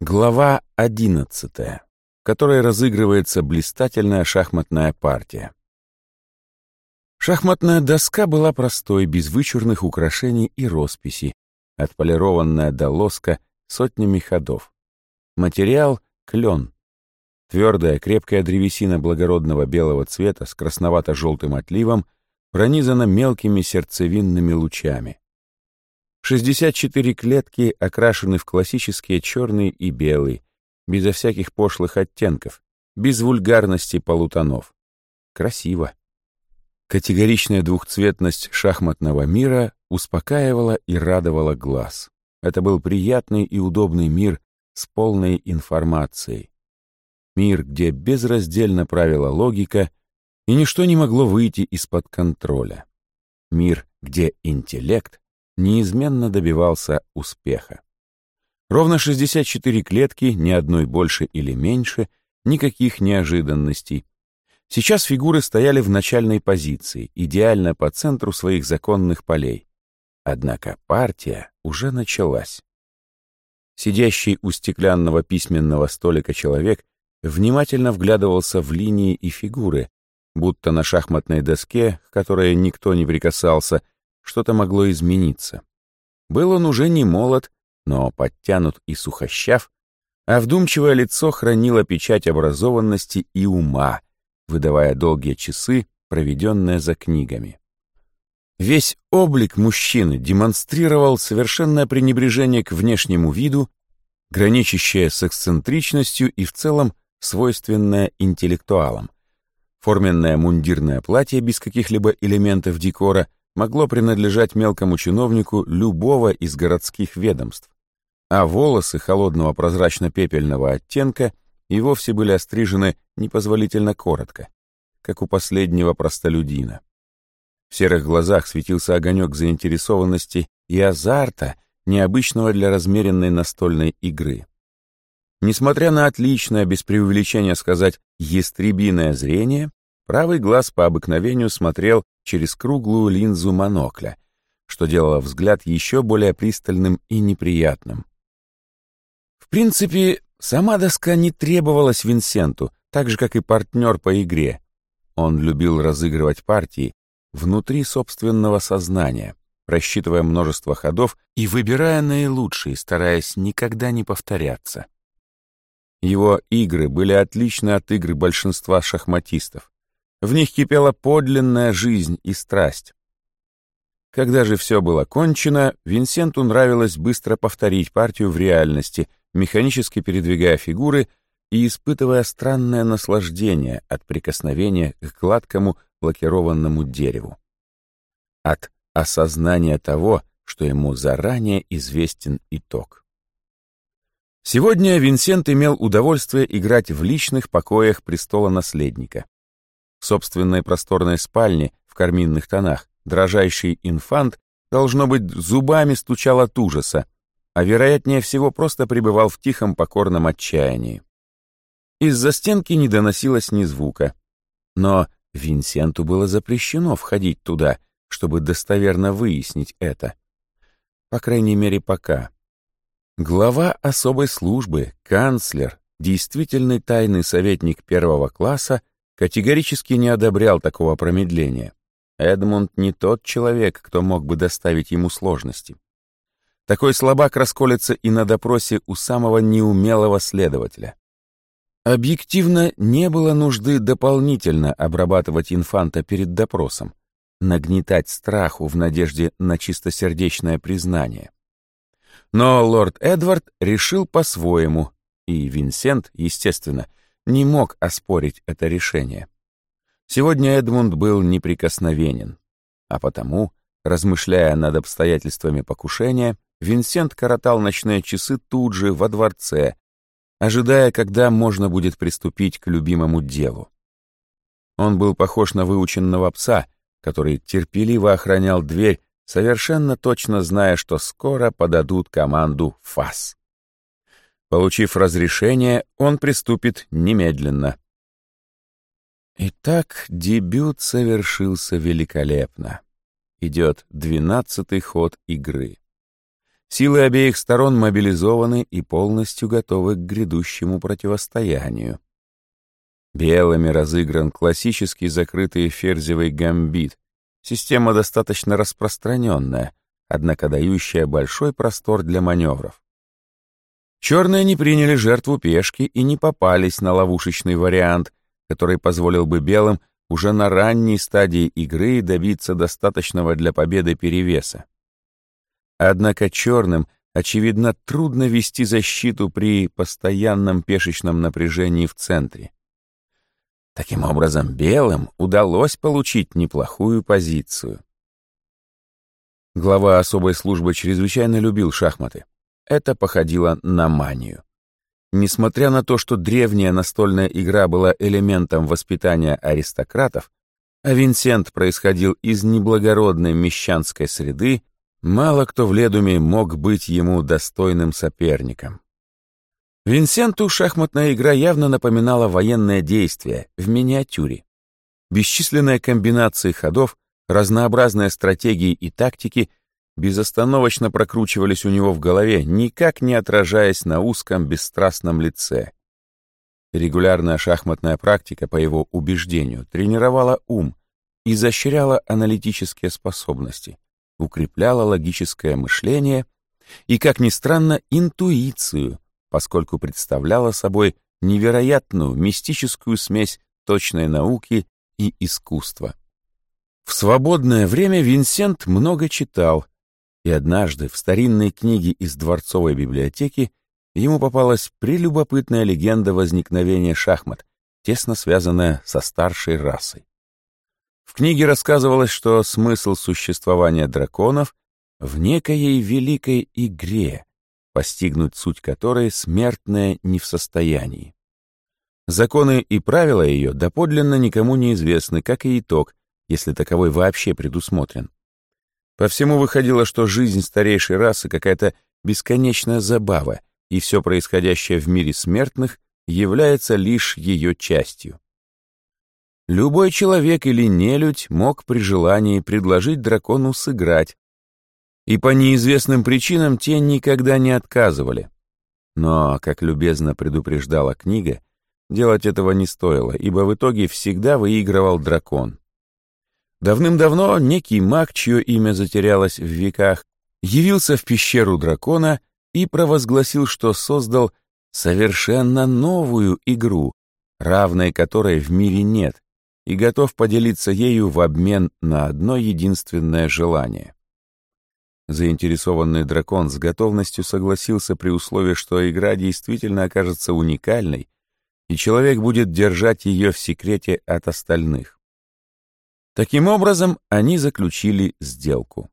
Глава одиннадцатая, в которой разыгрывается блистательная шахматная партия. Шахматная доска была простой, без вычурных украшений и росписи, отполированная до лоска сотнями ходов. Материал — клен. Твердая, крепкая древесина благородного белого цвета с красновато-желтым отливом пронизана мелкими сердцевинными лучами. 64 клетки окрашены в классические черный и белый, безо всяких пошлых оттенков, без вульгарности полутонов. Красиво. Категоричная двухцветность шахматного мира успокаивала и радовала глаз. Это был приятный и удобный мир с полной информацией. Мир, где безраздельно правила логика, и ничто не могло выйти из-под контроля. Мир, где интеллект неизменно добивался успеха. Ровно 64 клетки, ни одной больше или меньше, никаких неожиданностей. Сейчас фигуры стояли в начальной позиции, идеально по центру своих законных полей. Однако партия уже началась. Сидящий у стеклянного письменного столика человек внимательно вглядывался в линии и фигуры, будто на шахматной доске, к которой никто не прикасался, что-то могло измениться. Был он уже не молод, но подтянут и сухощав, а вдумчивое лицо хранило печать образованности и ума, выдавая долгие часы, проведенные за книгами. Весь облик мужчины демонстрировал совершенное пренебрежение к внешнему виду, граничащее с эксцентричностью и в целом свойственное интеллектуалам. Форменное мундирное платье без каких-либо элементов декора могло принадлежать мелкому чиновнику любого из городских ведомств, а волосы холодного прозрачно-пепельного оттенка и вовсе были острижены непозволительно коротко, как у последнего простолюдина. В серых глазах светился огонек заинтересованности и азарта, необычного для размеренной настольной игры. Несмотря на отличное, без преувеличения сказать, ястребиное зрение, правый глаз по обыкновению смотрел через круглую линзу монокля, что делало взгляд еще более пристальным и неприятным. В принципе, сама доска не требовалась Винсенту, так же, как и партнер по игре. Он любил разыгрывать партии, внутри собственного сознания, рассчитывая множество ходов и выбирая наилучшие, стараясь никогда не повторяться. Его игры были отличны от игр большинства шахматистов. В них кипела подлинная жизнь и страсть. Когда же все было кончено, Винсенту нравилось быстро повторить партию в реальности, механически передвигая фигуры и испытывая странное наслаждение от прикосновения к гладкому лакированному дереву. От осознания того, что ему заранее известен итог. Сегодня Винсент имел удовольствие играть в личных покоях престола наследника. Собственной просторной спальне в карминных тонах дрожайший инфант, должно быть, зубами стучал от ужаса, а вероятнее всего просто пребывал в тихом покорном отчаянии. Из-за стенки не доносилось ни звука. Но Винсенту было запрещено входить туда, чтобы достоверно выяснить это. По крайней мере, пока. Глава особой службы, канцлер, действительный тайный советник первого класса категорически не одобрял такого промедления. Эдмунд не тот человек, кто мог бы доставить ему сложности. Такой слабак расколется и на допросе у самого неумелого следователя. Объективно не было нужды дополнительно обрабатывать инфанта перед допросом, нагнетать страху в надежде на чистосердечное признание. Но лорд Эдвард решил по-своему, и Винсент, естественно, не мог оспорить это решение. Сегодня Эдмунд был неприкосновенен, а потому, размышляя над обстоятельствами покушения, Винсент коротал ночные часы тут же, во дворце, ожидая, когда можно будет приступить к любимому делу. Он был похож на выученного пса, который терпеливо охранял дверь, совершенно точно зная, что скоро подадут команду «ФАС». Получив разрешение, он приступит немедленно. Итак, дебют совершился великолепно. Идет двенадцатый ход игры. Силы обеих сторон мобилизованы и полностью готовы к грядущему противостоянию. Белыми разыгран классический закрытый ферзевый гамбит, система достаточно распространенная, однако дающая большой простор для маневров. Черные не приняли жертву пешки и не попались на ловушечный вариант, который позволил бы белым уже на ранней стадии игры добиться достаточного для победы перевеса. Однако черным, очевидно, трудно вести защиту при постоянном пешечном напряжении в центре. Таким образом, белым удалось получить неплохую позицию. Глава особой службы чрезвычайно любил шахматы. Это походило на манию. Несмотря на то, что древняя настольная игра была элементом воспитания аристократов, а Винсент происходил из неблагородной мещанской среды, мало кто в Ледуме мог быть ему достойным соперником. Винсенту шахматная игра явно напоминала военное действие в миниатюре. Бесчисленные комбинации ходов, разнообразные стратегии и тактики безостановочно прокручивались у него в голове, никак не отражаясь на узком бесстрастном лице. Регулярная шахматная практика, по его убеждению, тренировала ум, изощряла аналитические способности, укрепляла логическое мышление и, как ни странно, интуицию, поскольку представляла собой невероятную мистическую смесь точной науки и искусства. В свободное время Винсент много читал, и однажды в старинной книге из дворцовой библиотеки ему попалась прелюбопытная легенда возникновения шахмат, тесно связанная со старшей расой. В книге рассказывалось, что смысл существования драконов в некоей великой игре, постигнуть суть которой смертная не в состоянии. Законы и правила ее доподлинно никому не известны, как и итог, если таковой вообще предусмотрен. По всему выходило, что жизнь старейшей расы какая-то бесконечная забава, и все происходящее в мире смертных является лишь ее частью. Любой человек или нелюдь мог при желании предложить дракону сыграть, и по неизвестным причинам те никогда не отказывали. Но, как любезно предупреждала книга, делать этого не стоило, ибо в итоге всегда выигрывал дракон. Давным-давно некий маг, чье имя затерялось в веках, явился в пещеру дракона и провозгласил, что создал совершенно новую игру, равной которой в мире нет, и готов поделиться ею в обмен на одно единственное желание. Заинтересованный дракон с готовностью согласился при условии, что игра действительно окажется уникальной, и человек будет держать ее в секрете от остальных. Таким образом, они заключили сделку.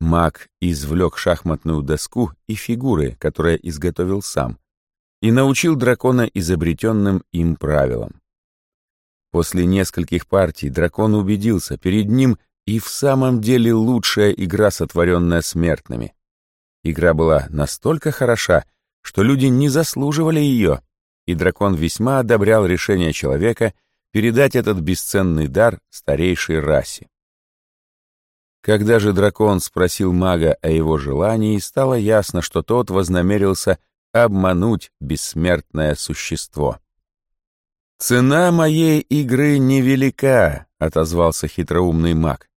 Маг извлек шахматную доску и фигуры, которые изготовил сам, и научил дракона изобретенным им правилам. После нескольких партий дракон убедился, перед ним и в самом деле лучшая игра, сотворенная смертными. Игра была настолько хороша, что люди не заслуживали ее, и дракон весьма одобрял решение человека — передать этот бесценный дар старейшей расе. Когда же дракон спросил мага о его желании, стало ясно, что тот вознамерился обмануть бессмертное существо. «Цена моей игры невелика», — отозвался хитроумный маг.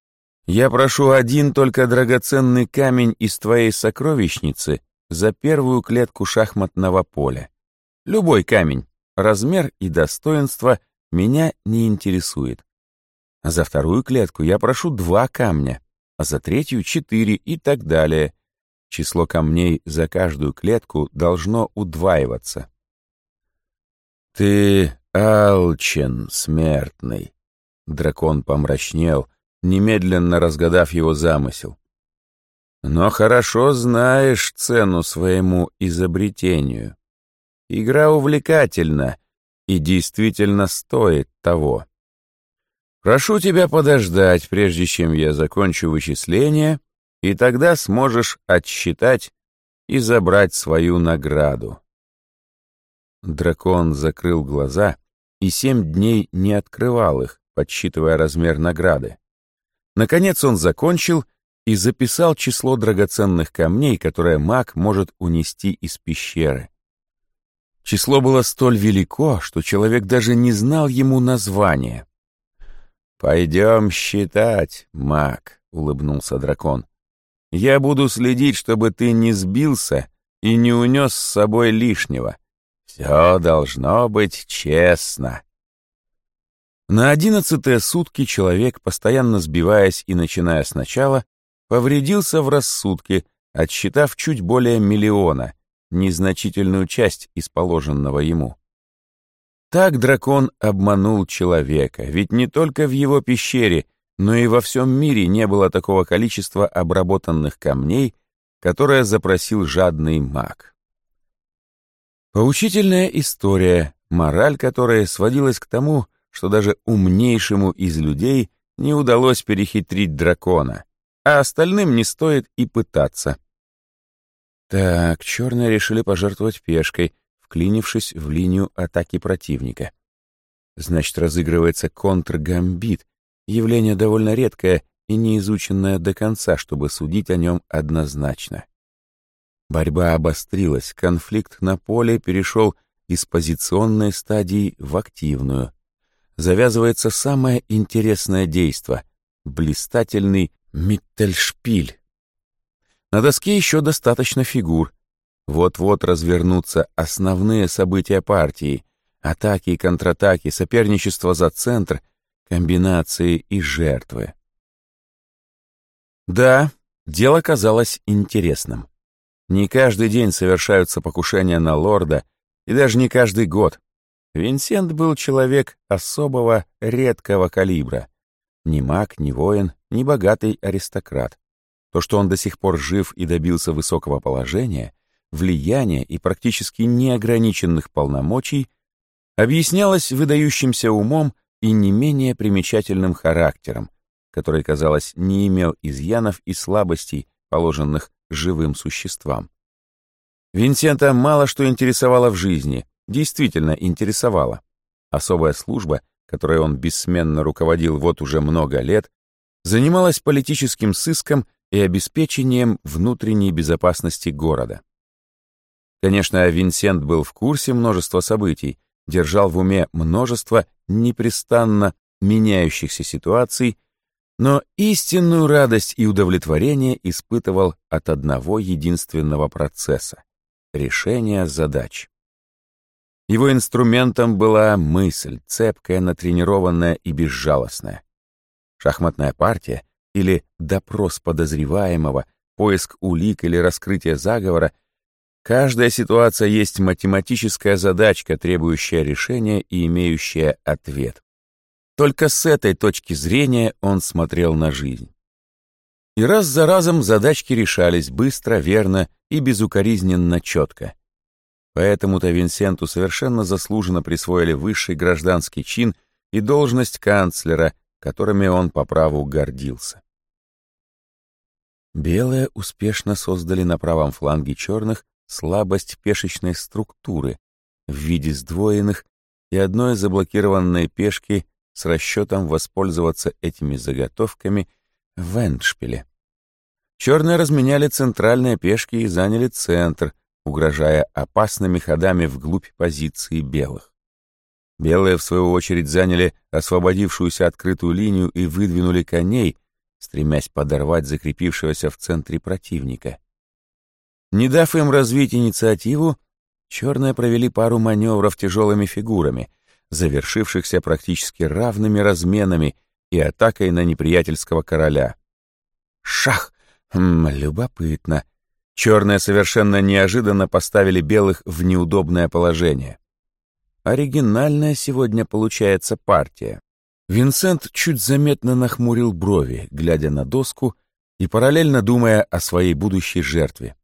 «Я прошу один только драгоценный камень из твоей сокровищницы за первую клетку шахматного поля. Любой камень, размер и достоинство меня не интересует. За вторую клетку я прошу два камня, а за третью — четыре и так далее. Число камней за каждую клетку должно удваиваться. «Ты алчен, смертный!» Дракон помрачнел, немедленно разгадав его замысел. «Но хорошо знаешь цену своему изобретению. Игра увлекательна, и действительно стоит того. Прошу тебя подождать, прежде чем я закончу вычисление, и тогда сможешь отсчитать и забрать свою награду. Дракон закрыл глаза и семь дней не открывал их, подсчитывая размер награды. Наконец он закончил и записал число драгоценных камней, которые маг может унести из пещеры. Число было столь велико, что человек даже не знал ему названия. «Пойдем считать, маг», — улыбнулся дракон. «Я буду следить, чтобы ты не сбился и не унес с собой лишнего. Все должно быть честно». На одиннадцатые сутки человек, постоянно сбиваясь и начиная сначала, повредился в рассудке, отсчитав чуть более миллиона, незначительную часть из положенного ему. Так дракон обманул человека, ведь не только в его пещере, но и во всем мире не было такого количества обработанных камней, которое запросил жадный маг. Поучительная история, мораль которой сводилась к тому, что даже умнейшему из людей не удалось перехитрить дракона, а остальным не стоит и пытаться. Так, черные решили пожертвовать пешкой, вклинившись в линию атаки противника. Значит, разыгрывается контргамбит, явление довольно редкое и не изученное до конца, чтобы судить о нем однозначно. Борьба обострилась, конфликт на поле перешел из позиционной стадии в активную. Завязывается самое интересное действо — блистательный Миттельшпиль. На доске еще достаточно фигур. Вот-вот развернутся основные события партии. Атаки и контратаки, соперничество за центр, комбинации и жертвы. Да, дело казалось интересным. Не каждый день совершаются покушения на лорда, и даже не каждый год. Винсент был человек особого, редкого калибра. Ни маг, ни воин, ни богатый аристократ. То, что он до сих пор жив и добился высокого положения, влияния и практически неограниченных полномочий, объяснялось выдающимся умом и не менее примечательным характером, который, казалось, не имел изъянов и слабостей, положенных живым существам. Винсента мало что интересовало в жизни, действительно интересовало. Особая служба, которой он бессменно руководил вот уже много лет, занималась политическим сыском и обеспечением внутренней безопасности города. Конечно, Винсент был в курсе множества событий, держал в уме множество непрестанно меняющихся ситуаций, но истинную радость и удовлетворение испытывал от одного единственного процесса — решения задач. Его инструментом была мысль, цепкая, натренированная и безжалостная. Шахматная партия или допрос подозреваемого, поиск улик или раскрытие заговора, каждая ситуация есть математическая задачка, требующая решения и имеющая ответ. Только с этой точки зрения он смотрел на жизнь. И раз за разом задачки решались быстро, верно и безукоризненно четко. Поэтому-то Винсенту совершенно заслуженно присвоили высший гражданский чин и должность канцлера, которыми он по праву гордился. Белые успешно создали на правом фланге черных слабость пешечной структуры в виде сдвоенных и одной заблокированной пешки с расчетом воспользоваться этими заготовками в эндшпиле. Черные разменяли центральные пешки и заняли центр, угрожая опасными ходами вглубь позиции белых. Белые, в свою очередь, заняли освободившуюся открытую линию и выдвинули коней, стремясь подорвать закрепившегося в центре противника. Не дав им развить инициативу, черные провели пару маневров тяжелыми фигурами, завершившихся практически равными разменами и атакой на неприятельского короля. Шах! Хм, любопытно. Черные совершенно неожиданно поставили белых в неудобное положение. Оригинальная сегодня получается партия. Винсент чуть заметно нахмурил брови, глядя на доску и параллельно думая о своей будущей жертве.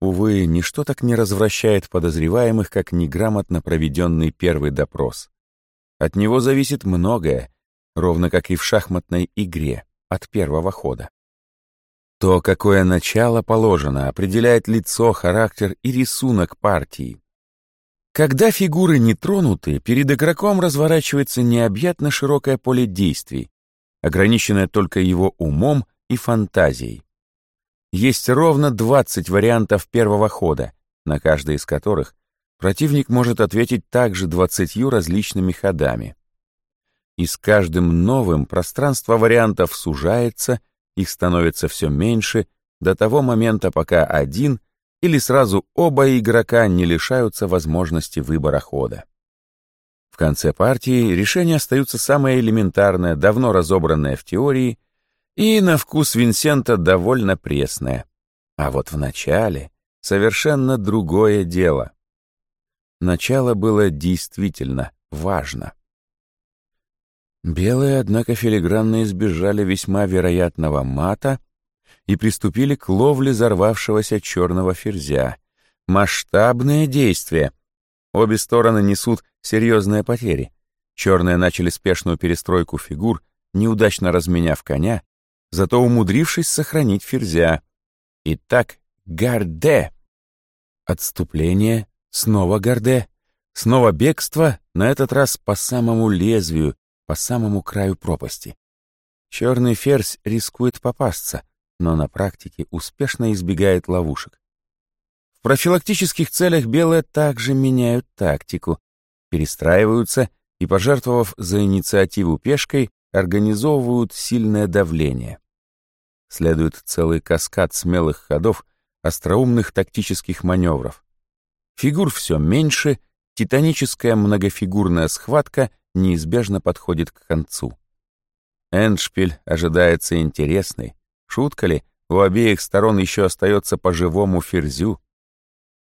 Увы, ничто так не развращает подозреваемых, как неграмотно проведенный первый допрос. От него зависит многое, ровно как и в шахматной игре, от первого хода. То, какое начало положено, определяет лицо, характер и рисунок партии. Когда фигуры не тронуты, перед игроком разворачивается необъятно широкое поле действий, ограниченное только его умом и фантазией. Есть ровно 20 вариантов первого хода, на каждый из которых противник может ответить также 20 различными ходами. И с каждым новым пространство вариантов сужается, их становится все меньше, до того момента, пока один или сразу оба игрока не лишаются возможности выбора хода. В конце партии решения остаются самое элементарное, давно разобранное в теории — и на вкус Винсента довольно пресная. А вот в начале совершенно другое дело. Начало было действительно важно. Белые, однако, филигранно избежали весьма вероятного мата и приступили к ловле взорвавшегося черного ферзя. Масштабные действия. Обе стороны несут серьезные потери. Черные начали спешную перестройку фигур, неудачно разменяв коня, зато умудрившись сохранить ферзя. Итак, Гарде. Отступление, снова Гарде, снова бегство, на этот раз по самому лезвию, по самому краю пропасти. Черный ферзь рискует попасться, но на практике успешно избегает ловушек. В профилактических целях белые также меняют тактику, перестраиваются и, пожертвовав за инициативу пешкой, организовывают сильное давление. Следует целый каскад смелых ходов, остроумных тактических маневров. Фигур все меньше, титаническая многофигурная схватка неизбежно подходит к концу. Эндшпиль ожидается интересный. Шутка ли, у обеих сторон еще остается по живому ферзю.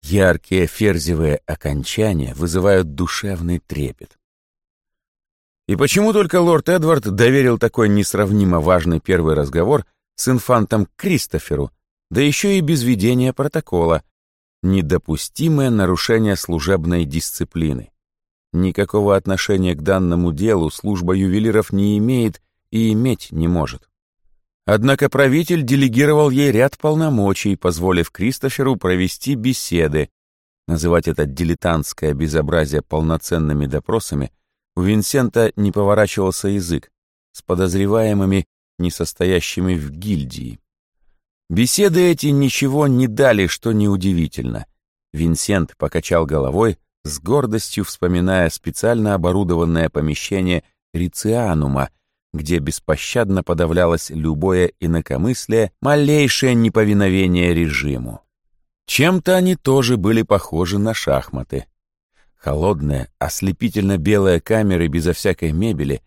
Яркие ферзевые окончания вызывают душевный трепет. И почему только лорд Эдвард доверил такой несравнимо важный первый разговор с инфантом Кристоферу, да еще и без ведения протокола, недопустимое нарушение служебной дисциплины. Никакого отношения к данному делу служба ювелиров не имеет и иметь не может. Однако правитель делегировал ей ряд полномочий, позволив Кристоферу провести беседы. Называть это дилетантское безобразие полноценными допросами – у Винсента не поворачивался язык с подозреваемыми, не состоящими в гильдии. Беседы эти ничего не дали, что неудивительно. Винсент покачал головой, с гордостью вспоминая специально оборудованное помещение Рицианума, где беспощадно подавлялось любое инакомыслие, малейшее неповиновение режиму. Чем-то они тоже были похожи на шахматы. Холодная, ослепительно-белая камера безо всякой мебели,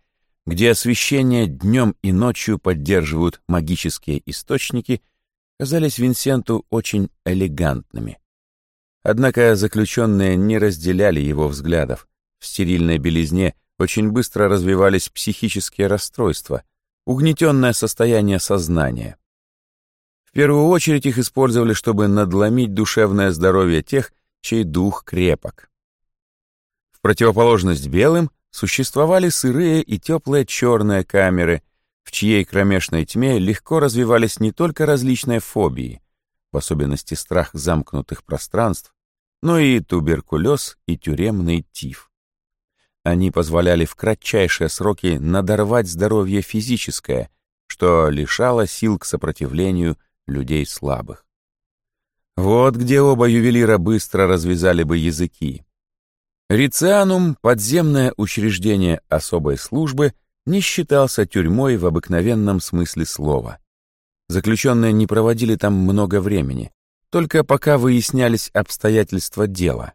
где освещение днем и ночью поддерживают магические источники, казались Винсенту очень элегантными. Однако заключенные не разделяли его взглядов. В стерильной белизне очень быстро развивались психические расстройства, угнетенное состояние сознания. В первую очередь их использовали, чтобы надломить душевное здоровье тех, чей дух крепок противоположность белым существовали сырые и теплые черные камеры, в чьей кромешной тьме легко развивались не только различные фобии, в особенности страх замкнутых пространств, но и туберкулез и тюремный тиф. Они позволяли в кратчайшие сроки надорвать здоровье физическое, что лишало сил к сопротивлению людей слабых. Вот где оба ювелира быстро развязали бы языки. Рицианум, подземное учреждение особой службы, не считался тюрьмой в обыкновенном смысле слова. Заключенные не проводили там много времени, только пока выяснялись обстоятельства дела.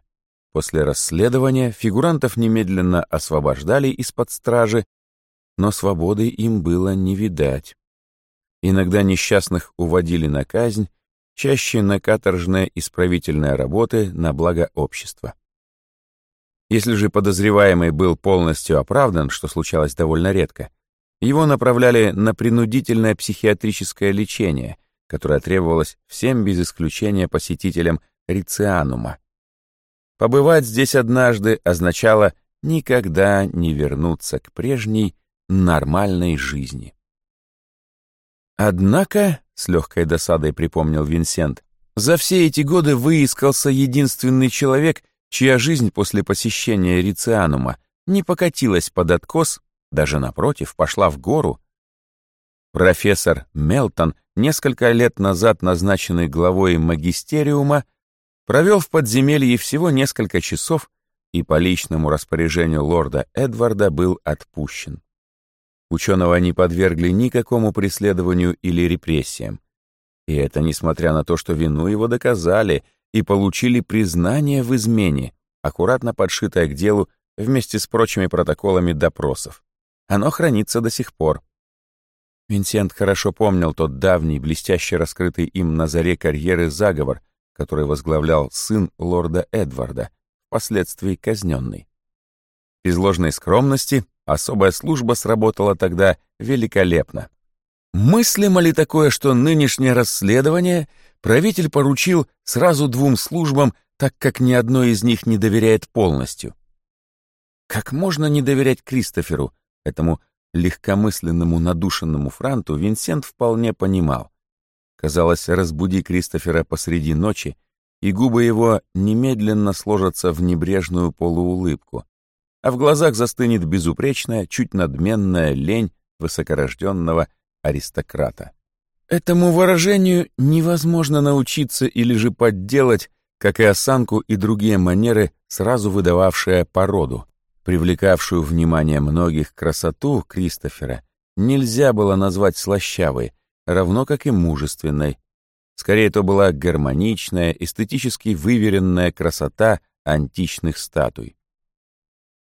После расследования фигурантов немедленно освобождали из-под стражи, но свободы им было не видать. Иногда несчастных уводили на казнь, чаще на каторжные исправительные работы на благо общества. Если же подозреваемый был полностью оправдан, что случалось довольно редко, его направляли на принудительное психиатрическое лечение, которое требовалось всем без исключения посетителям Рицианума. Побывать здесь однажды означало никогда не вернуться к прежней нормальной жизни. Однако, с легкой досадой припомнил Винсент, за все эти годы выискался единственный человек, чья жизнь после посещения Рицианума не покатилась под откос, даже напротив, пошла в гору. Профессор Мелтон, несколько лет назад назначенный главой магистериума, провел в подземелье всего несколько часов и по личному распоряжению лорда Эдварда был отпущен. Ученого не подвергли никакому преследованию или репрессиям. И это несмотря на то, что вину его доказали и получили признание в измене, аккуратно подшитое к делу вместе с прочими протоколами допросов. Оно хранится до сих пор. Винсент хорошо помнил тот давний, блестяще раскрытый им на заре карьеры заговор, который возглавлял сын лорда Эдварда, впоследствии казненный. Из ложной скромности особая служба сработала тогда великолепно. Мыслимо ли такое, что нынешнее расследование правитель поручил сразу двум службам, так как ни одной из них не доверяет полностью? Как можно не доверять Кристоферу, этому легкомысленному надушенному франту, Винсент вполне понимал. Казалось, разбуди Кристофера посреди ночи, и губы его немедленно сложатся в небрежную полуулыбку, а в глазах застынет безупречная, чуть надменная лень высокорожденного аристократа. Этому выражению невозможно научиться или же подделать, как и осанку и другие манеры, сразу выдававшие породу, привлекавшую внимание многих красоту Кристофера, нельзя было назвать слащавой, равно как и мужественной. Скорее, то была гармоничная, эстетически выверенная красота античных статуй.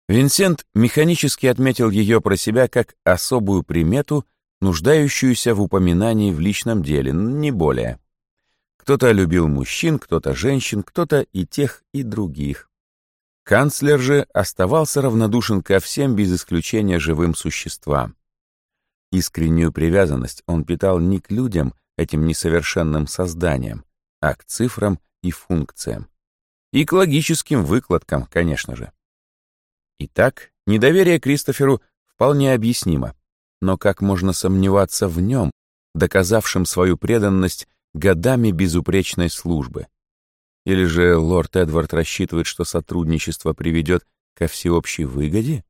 Винсент механически отметил ее про себя как особую примету, нуждающуюся в упоминании в личном деле, не более. Кто-то любил мужчин, кто-то женщин, кто-то и тех, и других. Канцлер же оставался равнодушен ко всем без исключения живым существам. Искреннюю привязанность он питал не к людям, этим несовершенным созданиям, а к цифрам и функциям. И к логическим выкладкам, конечно же. Итак, недоверие Кристоферу вполне объяснимо. Но как можно сомневаться в нем, доказавшем свою преданность годами безупречной службы? Или же лорд Эдвард рассчитывает, что сотрудничество приведет ко всеобщей выгоде?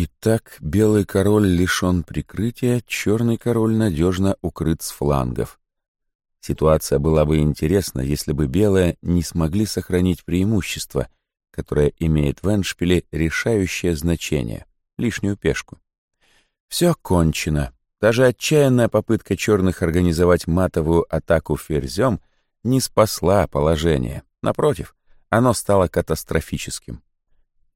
Итак, белый король лишен прикрытия, черный король надежно укрыт с флангов. Ситуация была бы интересна, если бы белые не смогли сохранить преимущество, которое имеет в Эншпиле решающее значение — лишнюю пешку. Все кончено. Даже отчаянная попытка черных организовать матовую атаку ферзем не спасла положение. Напротив, оно стало катастрофическим.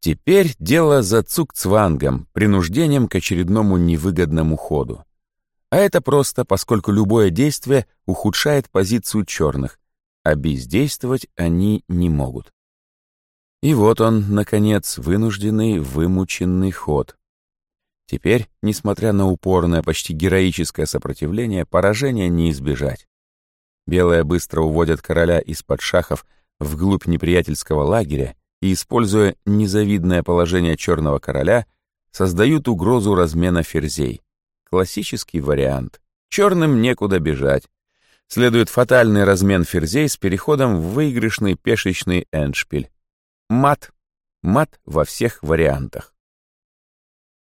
Теперь дело за цукцвангом, принуждением к очередному невыгодному ходу. А это просто, поскольку любое действие ухудшает позицию черных, а бездействовать они не могут. И вот он, наконец, вынужденный, вымученный ход. Теперь, несмотря на упорное, почти героическое сопротивление, поражения не избежать. Белые быстро уводят короля из-под шахов вглубь неприятельского лагеря и, используя незавидное положение черного короля, создают угрозу размена ферзей. Классический вариант. Черным некуда бежать. Следует фатальный размен ферзей с переходом в выигрышный пешечный эндшпиль. Мат. Мат во всех вариантах.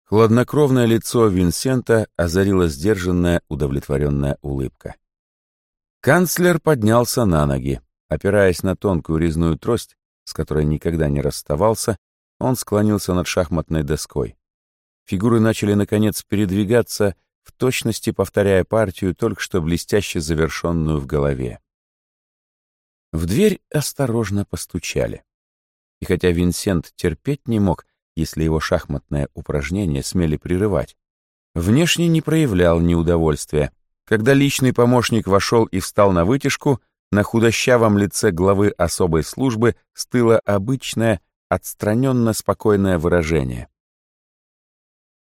Хладнокровное лицо Винсента озарила сдержанная, удовлетворенная улыбка. Канцлер поднялся на ноги. Опираясь на тонкую резную трость, с которой никогда не расставался, он склонился над шахматной доской. Фигуры начали, наконец, передвигаться, в точности повторяя партию, только что блестяще завершенную в голове. В дверь осторожно постучали. И хотя Винсент терпеть не мог, если его шахматное упражнение смели прерывать. Внешне не проявлял неудовольствия. Когда личный помощник вошел и встал на вытяжку, на худощавом лице главы особой службы стыло обычное, отстраненно спокойное выражение.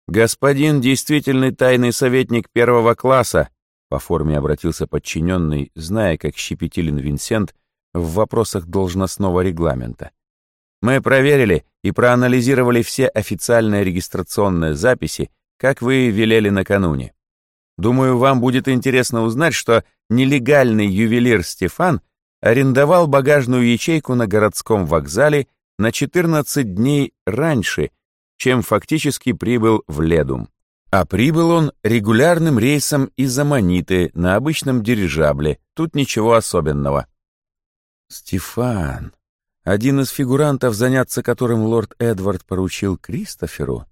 «Господин действительный тайный советник первого класса», по форме обратился подчиненный, зная, как щепетилен Винсент в вопросах должностного регламента. Мы проверили и проанализировали все официальные регистрационные записи, как вы велели накануне. Думаю, вам будет интересно узнать, что нелегальный ювелир Стефан арендовал багажную ячейку на городском вокзале на 14 дней раньше, чем фактически прибыл в Ледум. А прибыл он регулярным рейсом из Аманиты на обычном дирижабле. Тут ничего особенного. Стефан, один из фигурантов, заняться которым лорд Эдвард поручил Кристоферу.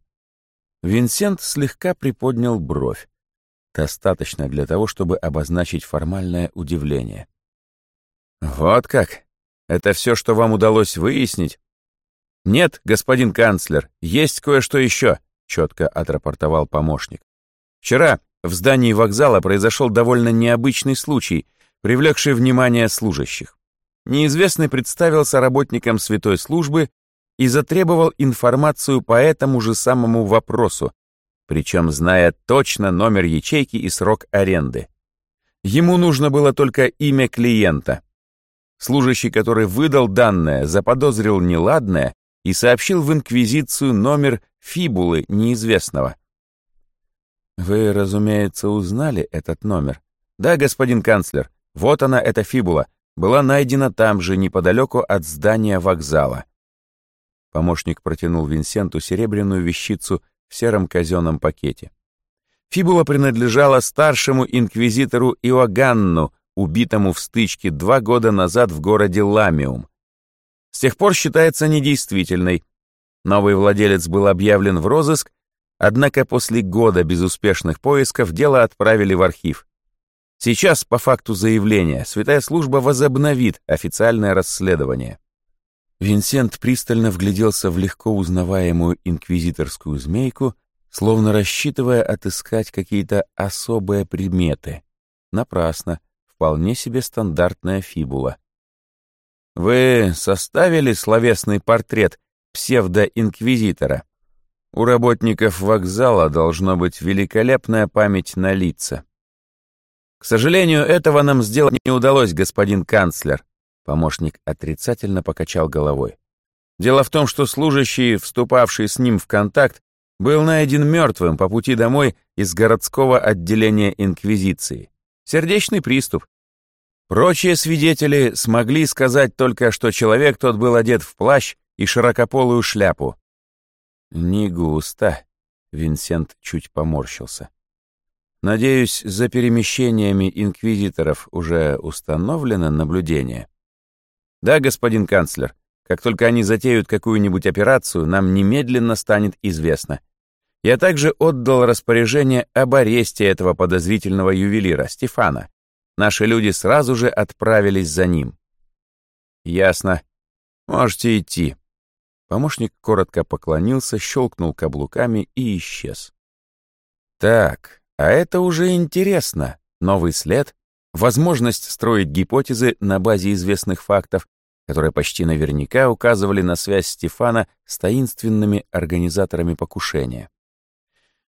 Винсент слегка приподнял бровь. Достаточно для того, чтобы обозначить формальное удивление. «Вот как? Это все, что вам удалось выяснить?» «Нет, господин канцлер, есть кое-что еще», четко отрапортовал помощник. Вчера в здании вокзала произошел довольно необычный случай, привлекший внимание служащих. Неизвестный представился работником святой службы и затребовал информацию по этому же самому вопросу, причем зная точно номер ячейки и срок аренды. Ему нужно было только имя клиента. Служащий, который выдал данное, заподозрил неладное и сообщил в Инквизицию номер фибулы неизвестного. Вы, разумеется, узнали этот номер? Да, господин канцлер, вот она, эта фибула, была найдена там же, неподалеку от здания вокзала. Помощник протянул Винсенту серебряную вещицу в сером казенном пакете. Фибула принадлежала старшему инквизитору Иоганну, убитому в стычке два года назад в городе Ламиум. С тех пор считается недействительной, Новый владелец был объявлен в розыск, однако после года безуспешных поисков дело отправили в архив. Сейчас, по факту заявления, Святая Служба возобновит официальное расследование. Винсент пристально вгляделся в легко узнаваемую инквизиторскую змейку, словно рассчитывая отыскать какие-то особые приметы. Напрасно, вполне себе стандартная фибула. «Вы составили словесный портрет псевдоинквизитора. У работников вокзала должно быть великолепная память на лица. К сожалению, этого нам сделать не удалось, господин канцлер. Помощник отрицательно покачал головой. Дело в том, что служащий, вступавший с ним в контакт, был найден мертвым по пути домой из городского отделения Инквизиции. Сердечный приступ. Прочие свидетели смогли сказать только, что человек тот был одет в плащ и широкополую шляпу. «Не густо», — Винсент чуть поморщился. «Надеюсь, за перемещениями инквизиторов уже установлено наблюдение?» «Да, господин канцлер. Как только они затеют какую-нибудь операцию, нам немедленно станет известно. Я также отдал распоряжение об аресте этого подозрительного ювелира, Стефана. Наши люди сразу же отправились за ним». «Ясно. Можете идти», Помощник коротко поклонился, щелкнул каблуками и исчез. Так, а это уже интересно. Новый след, возможность строить гипотезы на базе известных фактов, которые почти наверняка указывали на связь Стефана с таинственными организаторами покушения.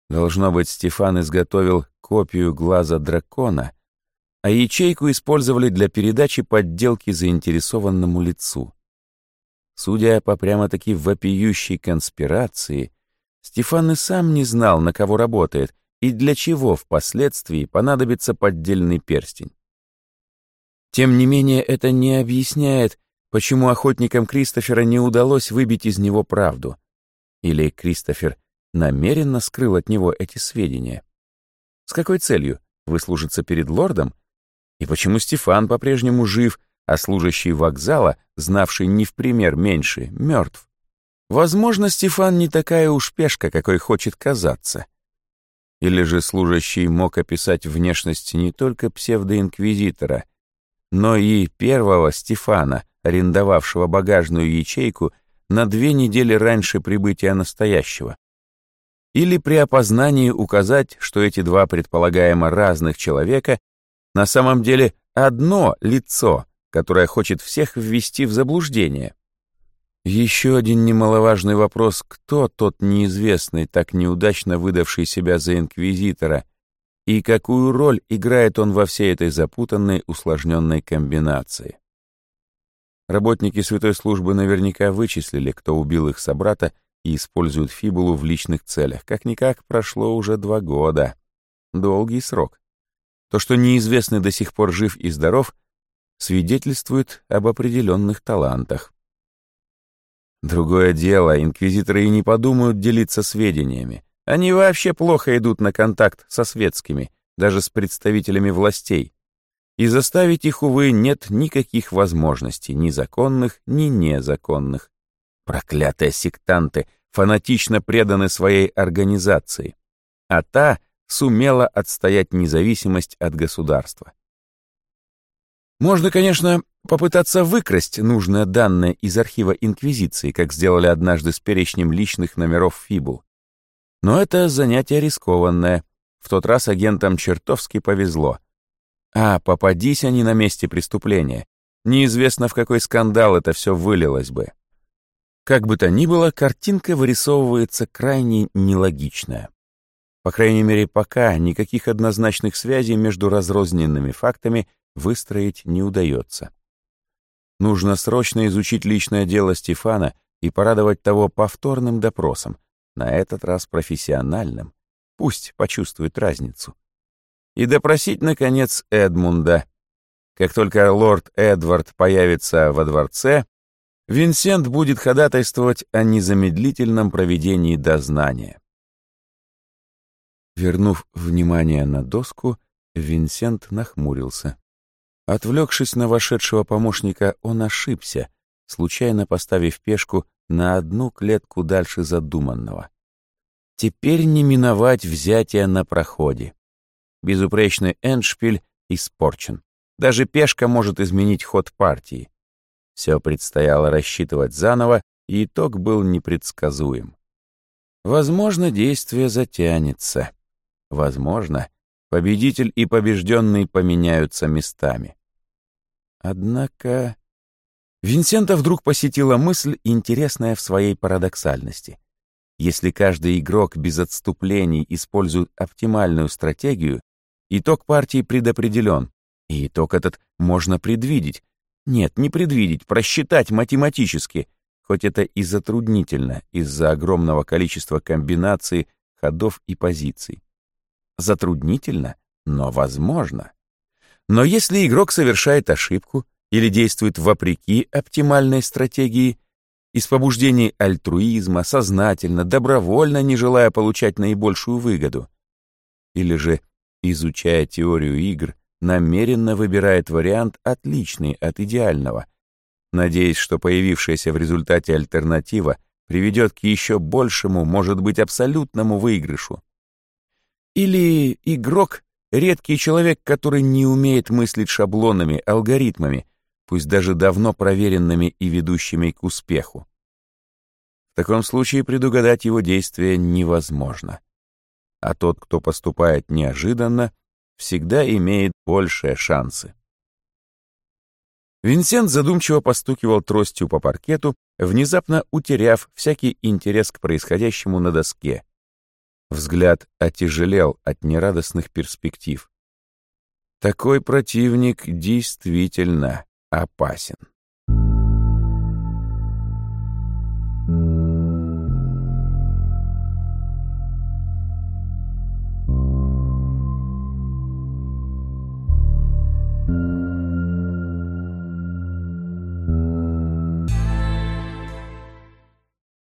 Должно быть, Стефан изготовил копию глаза дракона, а ячейку использовали для передачи подделки заинтересованному лицу. Судя по прямо-таки вопиющей конспирации, Стефан и сам не знал, на кого работает и для чего впоследствии понадобится поддельный перстень. Тем не менее, это не объясняет, почему охотникам Кристофера не удалось выбить из него правду. Или Кристофер намеренно скрыл от него эти сведения. С какой целью? Выслужиться перед лордом? И почему Стефан по-прежнему жив, а служащий вокзала, знавший не в пример меньше, мертв. Возможно, Стефан не такая уж пешка, какой хочет казаться. Или же служащий мог описать внешность не только псевдоинквизитора, но и первого Стефана, арендовавшего багажную ячейку на две недели раньше прибытия настоящего. Или при опознании указать, что эти два предполагаемо разных человека на самом деле одно лицо, которая хочет всех ввести в заблуждение. Еще один немаловажный вопрос, кто тот неизвестный, так неудачно выдавший себя за инквизитора, и какую роль играет он во всей этой запутанной, усложненной комбинации. Работники Святой Службы наверняка вычислили, кто убил их собрата и используют фибулу в личных целях. Как-никак прошло уже два года. Долгий срок. То, что неизвестный до сих пор жив и здоров — свидетельствует об определенных талантах. Другое дело, инквизиторы и не подумают делиться сведениями. Они вообще плохо идут на контакт со светскими, даже с представителями властей. И заставить их, увы, нет никаких возможностей, ни законных, ни незаконных. Проклятые сектанты фанатично преданы своей организации, а та сумела отстоять независимость от государства. Можно, конечно, попытаться выкрасть нужное данное из архива Инквизиции, как сделали однажды с перечнем личных номеров Фибул. Но это занятие рискованное. В тот раз агентам чертовски повезло. А, попадись они на месте преступления. Неизвестно, в какой скандал это все вылилось бы. Как бы то ни было, картинка вырисовывается крайне нелогичная. По крайней мере, пока никаких однозначных связей между разрозненными фактами выстроить не удается. Нужно срочно изучить личное дело Стефана и порадовать того повторным допросом, на этот раз профессиональным. Пусть почувствует разницу. И допросить, наконец, Эдмунда. Как только лорд Эдвард появится во дворце, Винсент будет ходатайствовать о незамедлительном проведении дознания. Вернув внимание на доску, Винсент нахмурился. Отвлекшись на вошедшего помощника, он ошибся, случайно поставив пешку на одну клетку дальше задуманного. Теперь не миновать взятия на проходе. Безупречный эндшпиль испорчен. Даже пешка может изменить ход партии. Все предстояло рассчитывать заново, и итог был непредсказуем. Возможно, действие затянется. Возможно, победитель и побежденный поменяются местами. Однако... Винсента вдруг посетила мысль, интересная в своей парадоксальности. Если каждый игрок без отступлений использует оптимальную стратегию, итог партии предопределен, и итог этот можно предвидеть, нет, не предвидеть, просчитать математически, хоть это и затруднительно из-за огромного количества комбинаций, ходов и позиций. Затруднительно, но возможно. Но если игрок совершает ошибку или действует вопреки оптимальной стратегии, из побуждений альтруизма, сознательно, добровольно не желая получать наибольшую выгоду, или же, изучая теорию игр, намеренно выбирает вариант, отличный от идеального, надеясь, что появившаяся в результате альтернатива приведет к еще большему, может быть, абсолютному выигрышу. Или игрок — редкий человек, который не умеет мыслить шаблонами, алгоритмами, пусть даже давно проверенными и ведущими к успеху. В таком случае предугадать его действия невозможно. А тот, кто поступает неожиданно, всегда имеет большие шансы. Винсент задумчиво постукивал тростью по паркету, внезапно утеряв всякий интерес к происходящему на доске. Взгляд отяжелел от нерадостных перспектив. Такой противник действительно опасен.